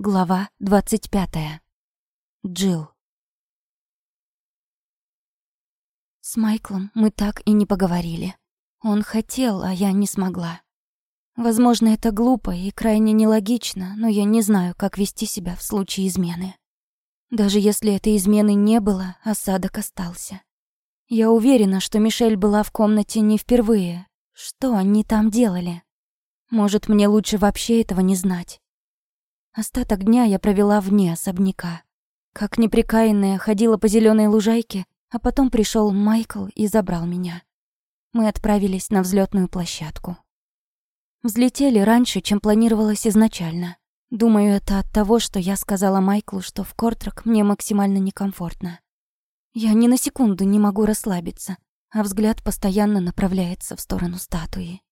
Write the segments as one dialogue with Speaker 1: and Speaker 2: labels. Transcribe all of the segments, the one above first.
Speaker 1: Глава 25. Джилл. С Майклом мы так и не поговорили. Он хотел, а я не смогла. Возможно, это глупо и крайне нелогично, но я не знаю, как вести себя в случае измены. Даже если этой измены не было, осадок остался. Я уверена, что Мишель была в комнате не впервые. Что они там делали? Может, мне лучше вообще этого не знать. Остаток дня я провела вне особняка. Как неприкаянная ходила по зеленой лужайке, а потом пришел Майкл и забрал меня. Мы отправились на взлетную площадку. Взлетели раньше, чем планировалось изначально. Думаю, это от того, что я сказала Майклу, что в Кортрак мне максимально некомфортно. Я ни на секунду не могу расслабиться, а взгляд постоянно направляется в сторону статуи.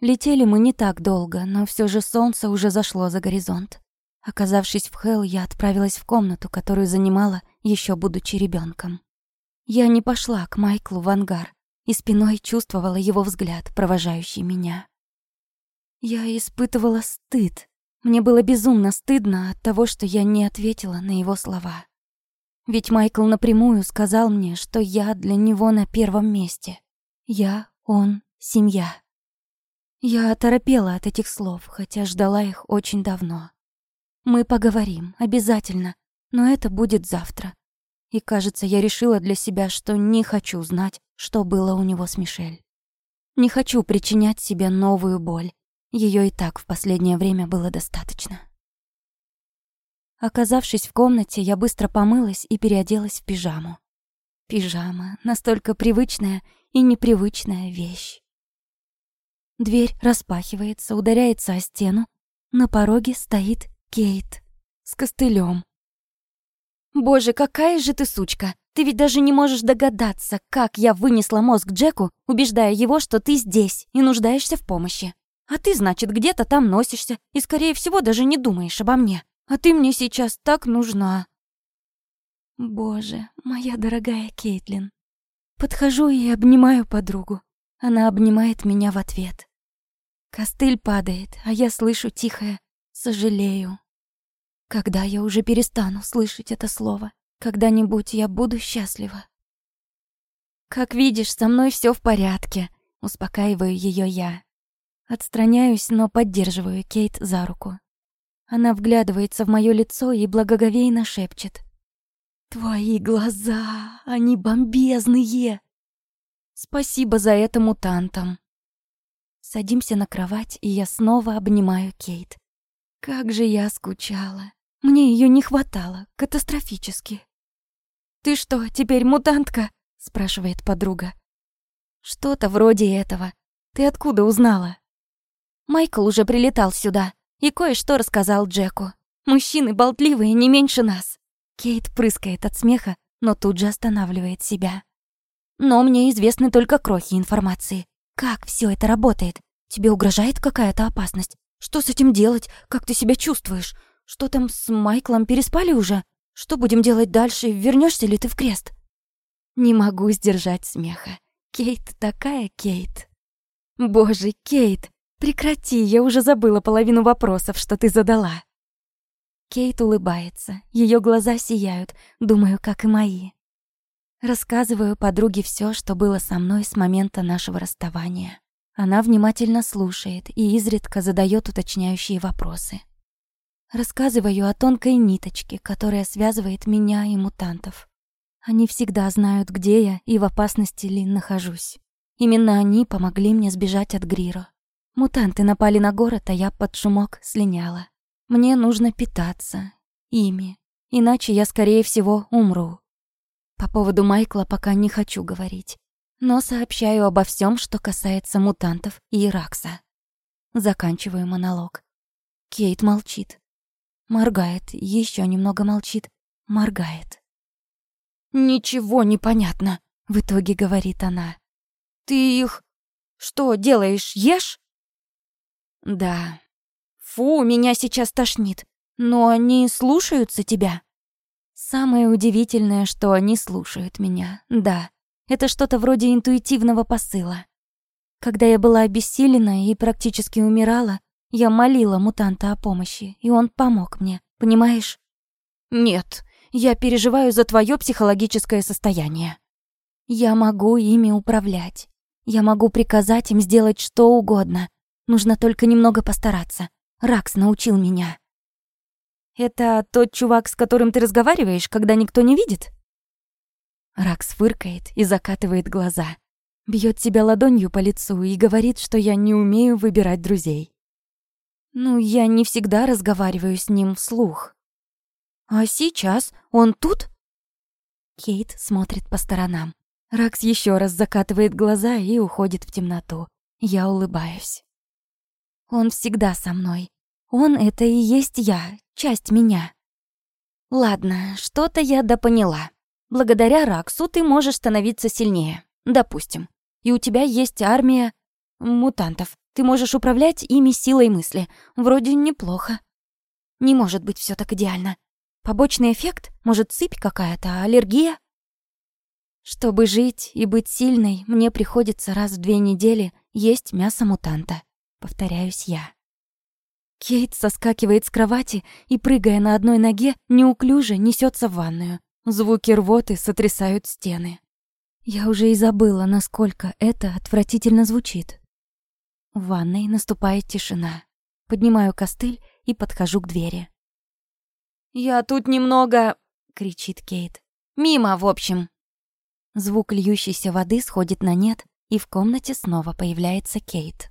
Speaker 1: Летели мы не так долго, но все же солнце уже зашло за горизонт. Оказавшись в Хелл, я отправилась в комнату, которую занимала, еще будучи ребенком. Я не пошла к Майклу в ангар и спиной чувствовала его взгляд, провожающий меня. Я испытывала стыд. Мне было безумно стыдно от того, что я не ответила на его слова. Ведь Майкл напрямую сказал мне, что я для него на первом месте. Я, он, семья. Я оторопела от этих слов, хотя ждала их очень давно. Мы поговорим, обязательно, но это будет завтра. И кажется, я решила для себя, что не хочу знать, что было у него с Мишель. Не хочу причинять себе новую боль. Ее и так в последнее время было достаточно. Оказавшись в комнате, я быстро помылась и переоделась в пижаму. Пижама — настолько привычная и непривычная вещь. Дверь распахивается, ударяется о стену. На пороге стоит Кейт с костылем. «Боже, какая же ты сучка! Ты ведь даже не можешь догадаться, как я вынесла мозг Джеку, убеждая его, что ты здесь и нуждаешься в помощи. А ты, значит, где-то там носишься и, скорее всего, даже не думаешь обо мне. А ты мне сейчас так нужна». Боже, моя дорогая Кейтлин. Подхожу и обнимаю подругу. Она обнимает меня в ответ. Костыль падает, а я слышу тихое «сожалею». Когда я уже перестану слышать это слово? Когда-нибудь я буду счастлива. Как видишь, со мной все в порядке, успокаиваю ее я. Отстраняюсь, но поддерживаю Кейт за руку. Она вглядывается в мое лицо и благоговейно шепчет. «Твои глаза, они бомбезные!» «Спасибо за это мутантам!» Садимся на кровать, и я снова обнимаю Кейт. Как же я скучала. Мне ее не хватало, катастрофически. «Ты что, теперь мутантка?» — спрашивает подруга. «Что-то вроде этого. Ты откуда узнала?» Майкл уже прилетал сюда и кое-что рассказал Джеку. Мужчины болтливые не меньше нас. Кейт прыскает от смеха, но тут же останавливает себя. Но мне известны только крохи информации. Как все это работает? Тебе угрожает какая-то опасность? Что с этим делать? Как ты себя чувствуешь? Что там с Майклом переспали уже? Что будем делать дальше? Вернешься ли ты в крест? Не могу сдержать смеха. Кейт такая Кейт. Боже, Кейт, прекрати, я уже забыла половину вопросов, что ты задала. Кейт улыбается, ее глаза сияют, думаю, как и мои. Рассказываю подруге все, что было со мной с момента нашего расставания. Она внимательно слушает и изредка задает уточняющие вопросы. Рассказываю о тонкой ниточке, которая связывает меня и мутантов. Они всегда знают, где я и в опасности ли нахожусь. Именно они помогли мне сбежать от Гриро. Мутанты напали на город, а я под шумок слиняла. Мне нужно питаться ими, иначе я, скорее всего, умру. По поводу Майкла пока не хочу говорить, но сообщаю обо всем, что касается мутантов и Иракса. Заканчиваю монолог. Кейт молчит. Моргает, еще немного молчит, моргает. «Ничего не понятно», — в итоге говорит она. «Ты их... что делаешь, ешь?» «Да». «Фу, меня сейчас тошнит. Но они слушаются тебя?» Самое удивительное, что они слушают меня, да. Это что-то вроде интуитивного посыла. Когда я была обессилена и практически умирала, Я молила мутанта о помощи, и он помог мне, понимаешь? Нет, я переживаю за твое психологическое состояние. Я могу ими управлять. Я могу приказать им сделать что угодно. Нужно только немного постараться. Ракс научил меня. Это тот чувак, с которым ты разговариваешь, когда никто не видит? Ракс фыркает и закатывает глаза. Бьет себя ладонью по лицу и говорит, что я не умею выбирать друзей. Ну, я не всегда разговариваю с ним вслух. А сейчас он тут? Кейт смотрит по сторонам. Ракс еще раз закатывает глаза и уходит в темноту. Я улыбаюсь. Он всегда со мной. Он — это и есть я, часть меня. Ладно, что-то я допоняла. Благодаря Раксу ты можешь становиться сильнее, допустим. И у тебя есть армия мутантов. Ты можешь управлять ими силой мысли. Вроде неплохо. Не может быть все так идеально. Побочный эффект? Может, сыпь какая-то, аллергия? Чтобы жить и быть сильной, мне приходится раз в две недели есть мясо мутанта. Повторяюсь я. Кейт соскакивает с кровати и, прыгая на одной ноге, неуклюже несется в ванную. Звуки рвоты сотрясают стены. Я уже и забыла, насколько это отвратительно звучит. В ванной наступает тишина. Поднимаю костыль и подхожу к двери. «Я тут немного...» — кричит Кейт. «Мимо, в общем». Звук льющейся воды сходит на нет, и в комнате снова появляется Кейт.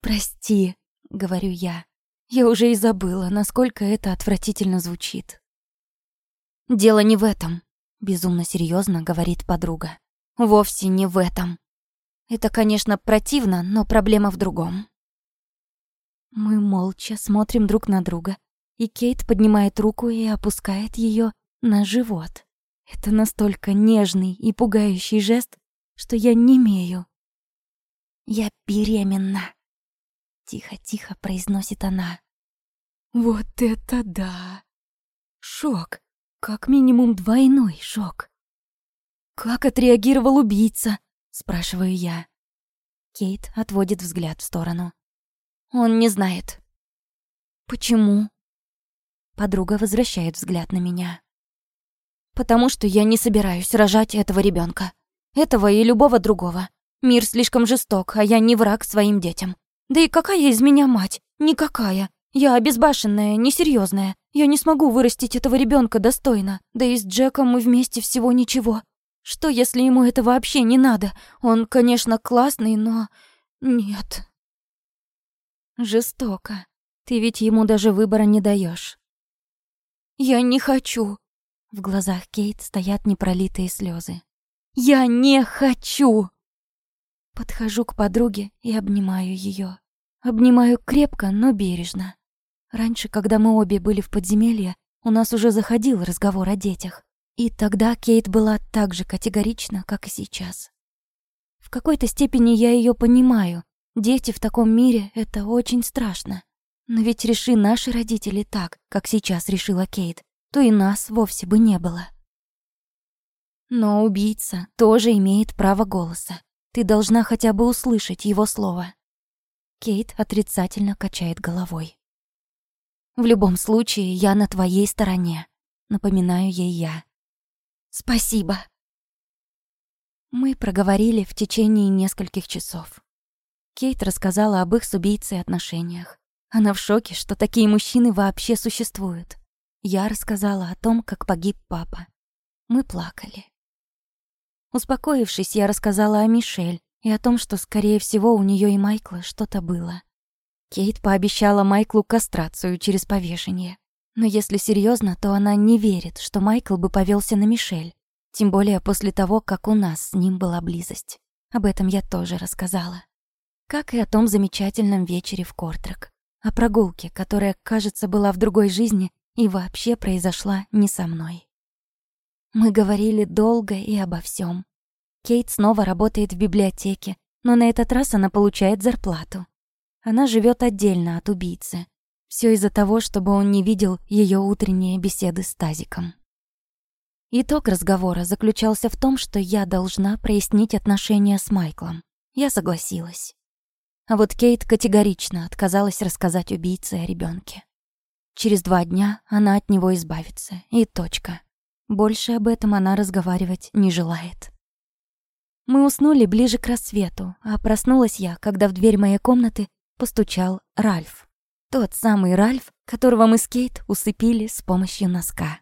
Speaker 1: «Прости», — говорю я. Я уже и забыла, насколько это отвратительно звучит. «Дело не в этом», — безумно серьезно говорит подруга. «Вовсе не в этом. Это, конечно, противно, но проблема в другом». Мы молча смотрим друг на друга, и Кейт поднимает руку и опускает ее на живот. Это настолько нежный и пугающий жест, что я не имею. «Я беременна», Тихо-тихо произносит она. Вот это да! Шок. Как минимум двойной шок. Как отреагировал убийца? Спрашиваю я. Кейт отводит взгляд в сторону. Он не знает. Почему? Подруга возвращает взгляд на меня. Потому что я не собираюсь рожать этого ребенка, Этого и любого другого. Мир слишком жесток, а я не враг своим детям. Да и какая из меня мать? Никакая. Я обезбашенная, несерьезная. Я не смогу вырастить этого ребенка достойно. Да и с Джеком мы вместе всего ничего. Что, если ему это вообще не надо? Он, конечно, классный, но... Нет. Жестоко. Ты ведь ему даже выбора не даешь. Я не хочу. В глазах Кейт стоят непролитые слезы. Я не хочу. Подхожу к подруге и обнимаю ее. Обнимаю крепко, но бережно. Раньше, когда мы обе были в подземелье, у нас уже заходил разговор о детях. И тогда Кейт была так же категорична, как и сейчас. В какой-то степени я ее понимаю. Дети в таком мире — это очень страшно. Но ведь реши наши родители так, как сейчас решила Кейт, то и нас вовсе бы не было. Но убийца тоже имеет право голоса. Ты должна хотя бы услышать его слово. Кейт отрицательно качает головой. В любом случае, я на твоей стороне, напоминаю ей я. Спасибо. Мы проговорили в течение нескольких часов. Кейт рассказала об их с убийцей отношениях. Она в шоке, что такие мужчины вообще существуют. Я рассказала о том, как погиб папа. Мы плакали. Успокоившись, я рассказала о Мишель и о том, что, скорее всего, у нее и Майкла что-то было. Кейт пообещала Майклу кастрацию через повешение. Но если серьезно, то она не верит, что Майкл бы повелся на Мишель. Тем более после того, как у нас с ним была близость. Об этом я тоже рассказала. Как и о том замечательном вечере в Кортрак. О прогулке, которая, кажется, была в другой жизни и вообще произошла не со мной. Мы говорили долго и обо всем. Кейт снова работает в библиотеке, но на этот раз она получает зарплату. Она живет отдельно от убийцы. Все из-за того, чтобы он не видел ее утренние беседы с Тазиком. Итог разговора заключался в том, что я должна прояснить отношения с Майклом. Я согласилась. А вот Кейт категорично отказалась рассказать убийце о ребенке. Через два дня она от него избавится, и точка. Больше об этом она разговаривать не желает. Мы уснули ближе к рассвету, а проснулась я, когда в дверь моей комнаты постучал Ральф. Тот самый Ральф, которого мы с Кейт усыпили с помощью носка.